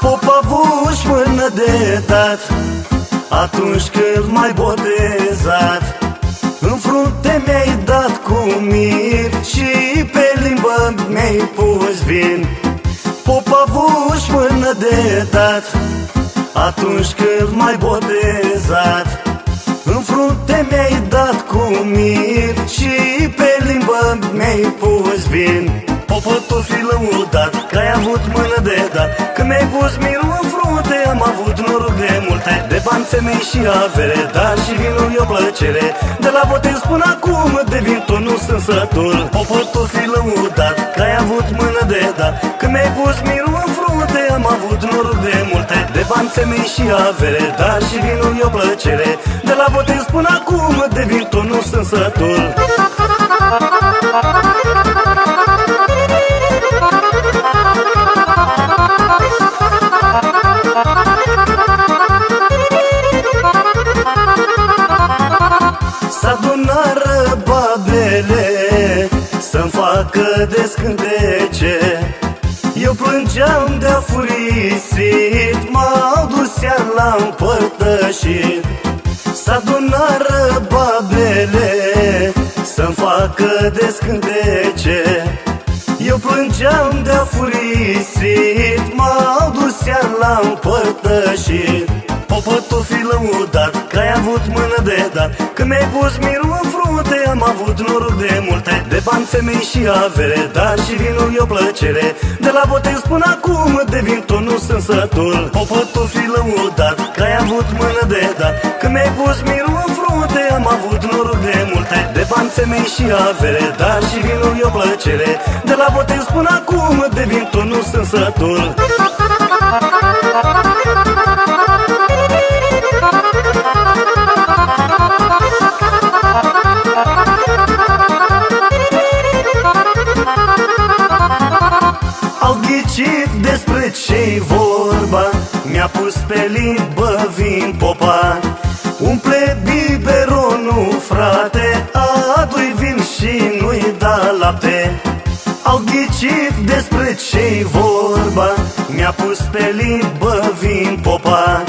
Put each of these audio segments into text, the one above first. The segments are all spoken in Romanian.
Popavuș mână de dat Atunci când mai botezat. În frunte mi-ai dat cu mir Și pe limbă mi-ai pus vin. Popavuș mână de dat Atunci când mai botezat În frunte mi-ai dat cu mir Și pe limbă mi-ai pus vin. Popă, tu fi lăudat Că ai avut mână de dat. Când mi-ai pus mirul în frunte Am avut noroc de multe De bani, femei și avere Dar și vinul e o plăcere. De la botez până acum De vin tu nu sunt sătul. Popă, tu fi lăudat Că ai avut mână de dat. Când mi-ai pus mirul în frunte Am avut noroc de multe De bani, femei și avere Dar și vinul e o plăcere. De la botez până acum De vin tu nu sunt sătul S-adunară babele Să-mi facă descântece Eu plângeam de-a furisit M-au dus iar la împărtășit. S-adunară babele Să-mi facă descântece. Eu plângeam de-a furisit M-au dus iar la împărtășit Popă, tu fi lăudat Că ai avut mână de dat. Când mi-ai pus mirul în frunte Am avut noroc de multe. De bani, femei și avere Dar și vinul e o plăcere. De la botez până acum De vin tu nu sunt sătul. Popă, tu fi lăudat Că ai avut mână de dat. Când mi-ai pus mirul în frunte Am avut noroc de multe. De bani, femei și avere Dar și vinul e o plăcere. De la botez până acum De vin tu nu sunt sătul ghicit despre ce-i vorba. Mi-a pus pe limbă vin popa Umple biberonul, frate Adu-i vin și nu-i da lapte. Au ghicit despre ce-i vorba. Mi-a pus pe limbă vin popa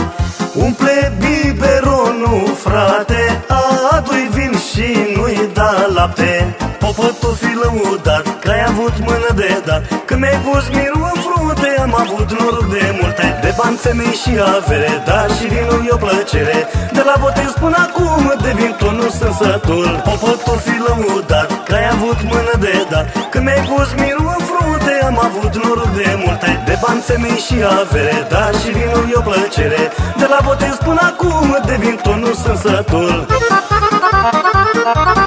Umple biberonul, frate Adu-i vin și nu-i da lapte avut mână de dat. Când mi-ai pus mirul în frunte Am avut noroc de multe. De bani, femei și avere Dar și vinul e o plăcere. De la botez până acum De vin tu nu sunt sătul Popă, tu fi lăudat Că ai avut mână de dat. Când mi-ai pus mirul în frunte Am avut noroc de multe. De bani, femei și avere Dar și vinul e o plăcere. De la botez până acum De vin tu nu sunt sătul Ce s-a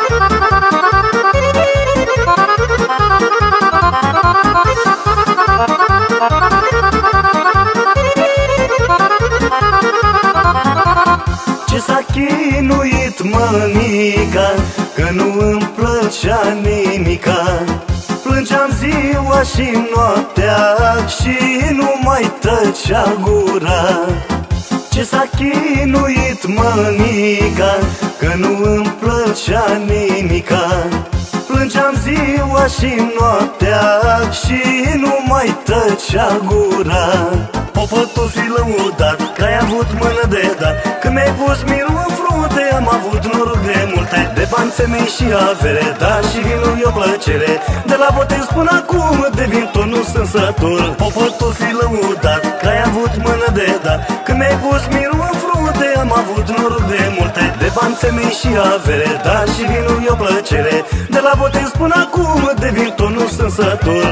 chinuit mămica Că nu îmi plăcea nimica. Plângeam ziua și noaptea Și nu mai tăcea gura. Ce s-a chinuit mămica Că nu îmi plăcea nimica. Plângeam ziua și noaptea Și nu mai tăcea gura avut noroc de multe De bani, femei și avere Dar și vinul e o plăcere. De la botez până acum De vin tu nu sunt sătul Popă, tu fi lăudat Că ai avut mână de dat. Când mi-ai pus mirul în frunte Am avut noroc de multe De bani, femei și avere Dar și vinul e o plăcere. De la botez până acum De vin tu nu sunt sătul